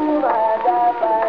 Ooh,